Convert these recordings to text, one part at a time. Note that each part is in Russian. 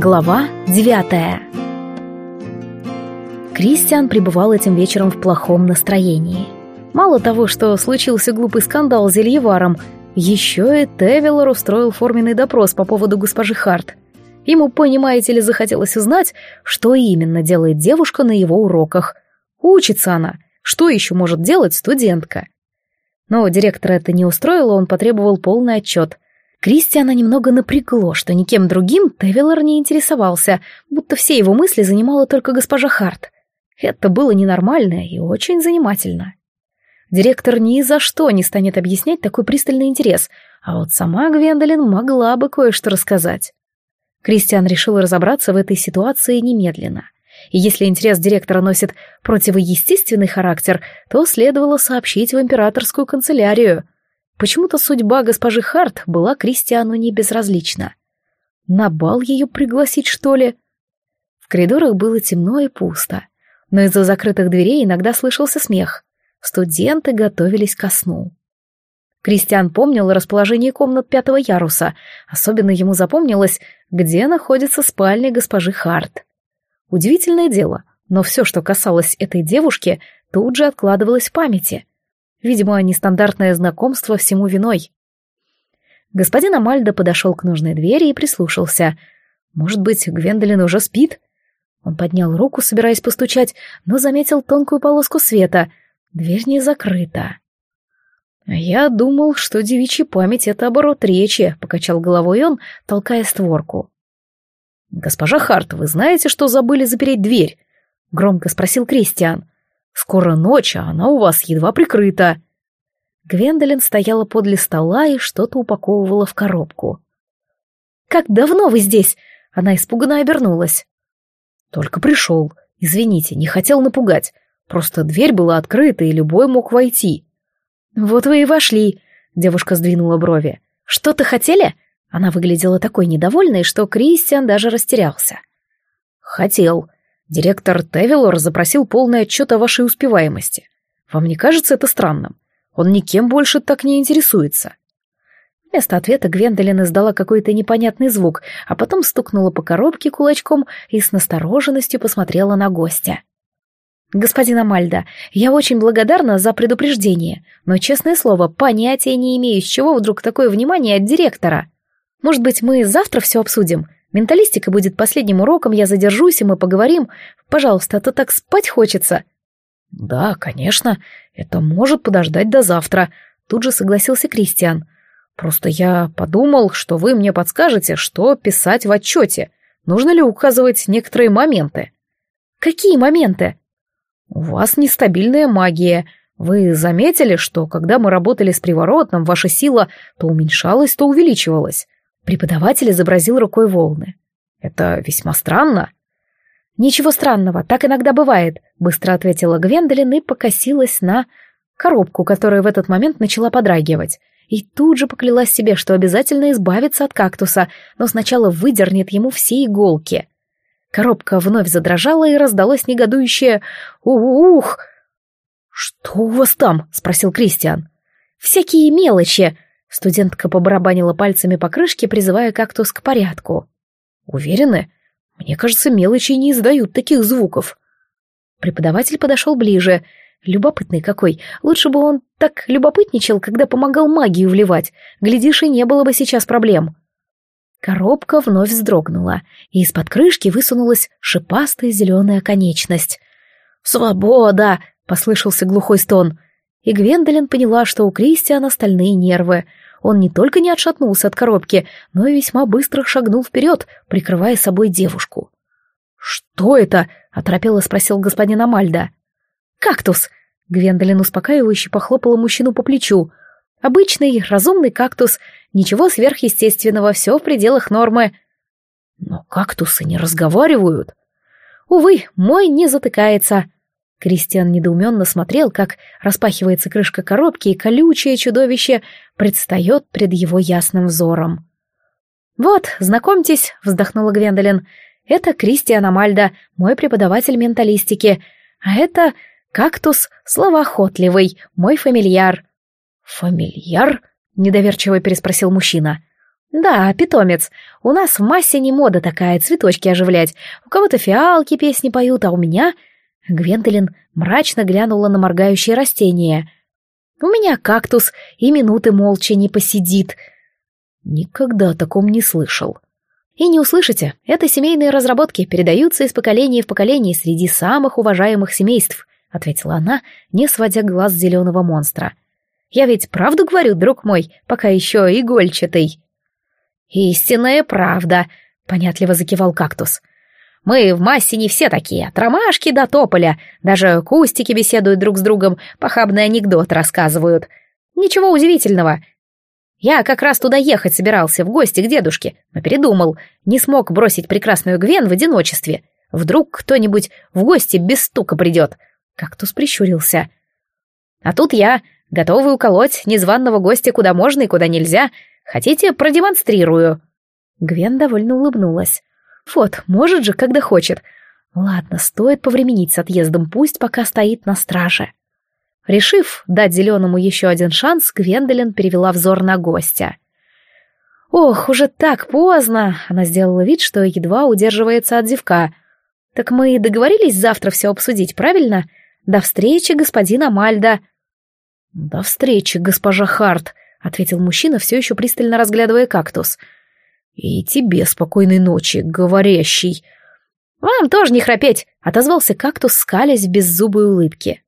Глава девятая Кристиан пребывал этим вечером в плохом настроении. Мало того, что случился глупый скандал с Зельеваром, еще и Тевилор устроил форменный допрос по поводу госпожи Харт. Ему, понимаете ли, захотелось узнать, что именно делает девушка на его уроках. Учится она. Что еще может делать студентка? Но директора это не устроило, он потребовал полный отчет — Кристиана немного напрягло, что никем другим Тевилор не интересовался, будто все его мысли занимала только госпожа Харт. Это было ненормально и очень занимательно. Директор ни за что не станет объяснять такой пристальный интерес, а вот сама Гвендолин могла бы кое-что рассказать. Кристиан решил разобраться в этой ситуации немедленно. И если интерес директора носит противоестественный характер, то следовало сообщить в императорскую канцелярию — Почему-то судьба госпожи Харт была Кристиану не безразлична. На бал ее пригласить, что ли? В коридорах было темно и пусто, но из-за закрытых дверей иногда слышался смех. Студенты готовились ко сну. Кристиан помнил расположение комнат пятого яруса, особенно ему запомнилось, где находится спальня госпожи Харт. Удивительное дело, но все, что касалось этой девушки, тут же откладывалось в памяти. Видимо, нестандартное знакомство всему виной. Господин Амальдо подошел к нужной двери и прислушался. Может быть, Гвендолин уже спит? Он поднял руку, собираясь постучать, но заметил тонкую полоску света. Дверь не закрыта. «Я думал, что девичья память — это оборот речи», — покачал головой он, толкая створку. «Госпожа Харт, вы знаете, что забыли запереть дверь?» — громко спросил Кристиан. Скоро ночь, а она у вас едва прикрыта». Гвендолин стояла подле стола и что-то упаковывала в коробку. «Как давно вы здесь?» Она испуганно обернулась. «Только пришел. Извините, не хотел напугать. Просто дверь была открыта, и любой мог войти». «Вот вы и вошли», — девушка сдвинула брови. «Что-то хотели?» Она выглядела такой недовольной, что Кристиан даже растерялся. «Хотел. Директор Тевилор запросил полный отчет о вашей успеваемости. Вам не кажется это странным? Он никем больше так не интересуется. Вместо ответа Гвендолин издала какой-то непонятный звук, а потом стукнула по коробке кулачком и с настороженностью посмотрела на гостя. «Господин Амальда, я очень благодарна за предупреждение, но, честное слово, понятия не имею, с чего вдруг такое внимание от директора. Может быть, мы завтра все обсудим? Менталистика будет последним уроком, я задержусь, и мы поговорим. Пожалуйста, а то так спать хочется». «Да, конечно, это может подождать до завтра», — тут же согласился Кристиан. «Просто я подумал, что вы мне подскажете, что писать в отчете. Нужно ли указывать некоторые моменты?» «Какие моменты?» «У вас нестабильная магия. Вы заметили, что когда мы работали с приворотом, ваша сила то уменьшалась, то увеличивалась. Преподаватель изобразил рукой волны. «Это весьма странно». «Ничего странного, так иногда бывает», — быстро ответила Гвендолин и покосилась на коробку, которая в этот момент начала подрагивать. И тут же поклялась себе, что обязательно избавится от кактуса, но сначала выдернет ему все иголки. Коробка вновь задрожала и раздалось негодующее «Ух!». «Что у вас там?» — спросил Кристиан. «Всякие мелочи», Студентка побарабанила пальцами по крышке, призывая кактус к порядку. «Уверены? Мне кажется, мелочи не издают таких звуков». Преподаватель подошел ближе. Любопытный какой. Лучше бы он так любопытничал, когда помогал магию вливать. Глядишь, и не было бы сейчас проблем. Коробка вновь вздрогнула, и из-под крышки высунулась шипастая зеленая конечность. «Свобода!» — послышался глухой стон. И Гвендолин поняла, что у Кристиана стальные нервы. Он не только не отшатнулся от коробки, но и весьма быстро шагнул вперед, прикрывая собой девушку. «Что это?» — оторопело спросил господин Амальда. «Кактус!» — Гвендолин успокаивающе похлопала мужчину по плечу. «Обычный, разумный кактус. Ничего сверхъестественного, все в пределах нормы». «Но кактусы не разговаривают». «Увы, мой не затыкается», Кристиан недоуменно смотрел, как распахивается крышка коробки, и колючее чудовище предстает пред его ясным взором. «Вот, знакомьтесь», — вздохнула Гвендолин, — «это Кристиан Амальда, мой преподаватель менталистики, а это кактус словоохотливый, мой фамильяр». «Фамильяр?» — недоверчиво переспросил мужчина. «Да, питомец. У нас в массе не мода такая, цветочки оживлять. У кого-то фиалки песни поют, а у меня...» Гвендолин мрачно глянула на моргающее растение. «У меня кактус, и минуты молча не посидит». Никогда о таком не слышал. И не услышите, это семейные разработки передаются из поколения в поколение среди самых уважаемых семейств, ответила она, не сводя глаз зеленого монстра. Я ведь правду говорю, друг мой, пока еще игольчатый. «Истинная правда», — понятливо закивал кактус. «Мы в массе не все такие, от ромашки до тополя. Даже кустики беседуют друг с другом, похабный анекдот рассказывают. Ничего удивительного. Я как раз туда ехать собирался, в гости к дедушке, но передумал. Не смог бросить прекрасную Гвен в одиночестве. Вдруг кто-нибудь в гости без стука придет». Кактус прищурился. «А тут я, готовый уколоть незваного гостя куда можно и куда нельзя, Хотите, продемонстрирую?» Гвен довольно улыбнулась. «Вот, может же, когда хочет. Ладно, стоит повременить с отъездом, пусть пока стоит на страже». Решив дать Зеленому еще один шанс, Гвендолин перевела взор на гостя. «Ох, уже так поздно!» — она сделала вид, что едва удерживается от зевка. «Так мы договорились завтра все обсудить, правильно? До встречи, господин Амальда!» «До встречи, госпожа Харт!» — ответил мужчина, все еще пристально разглядывая кактус. «И тебе спокойной ночи, говорящий!» «Вам тоже не храпеть!» — отозвался кактус, скалясь в беззубой улыбке.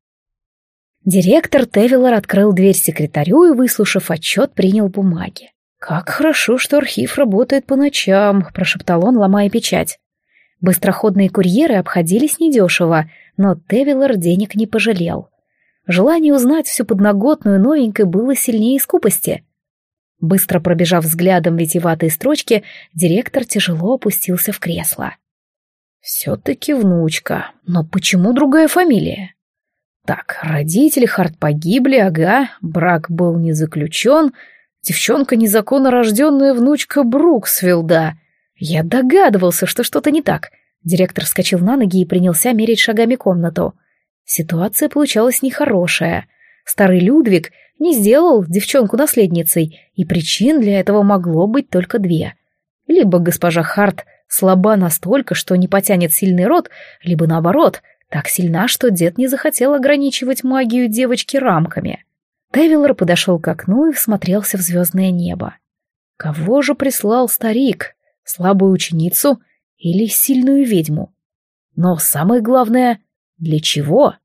Директор Тевилор открыл дверь секретарю и, выслушав отчет, принял бумаги. «Как хорошо, что архив работает по ночам», — прошептал он, ломая печать. Быстроходные курьеры обходились недешево, но Тевилор денег не пожалел. Желание узнать всю подноготную новенькой было сильнее скупости. Быстро пробежав взглядом витиеватые строчки, директор тяжело опустился в кресло. «Все-таки внучка. Но почему другая фамилия?» «Так, родители Харт погибли, ага, брак был не заключен, девчонка незаконно рожденная внучка Бруксфилда. Я догадывался, что что-то не так». Директор вскочил на ноги и принялся мерить шагами комнату. Ситуация получалась нехорошая. Старый Людвиг не сделал девчонку наследницей, и причин для этого могло быть только две. Либо госпожа Харт слаба настолько, что не потянет сильный род, либо наоборот, так сильна, что дед не захотел ограничивать магию девочки рамками. Тевилор подошел к окну и всмотрелся в звездное небо. Кого же прислал старик? Слабую ученицу или сильную ведьму? Но самое главное, для чего?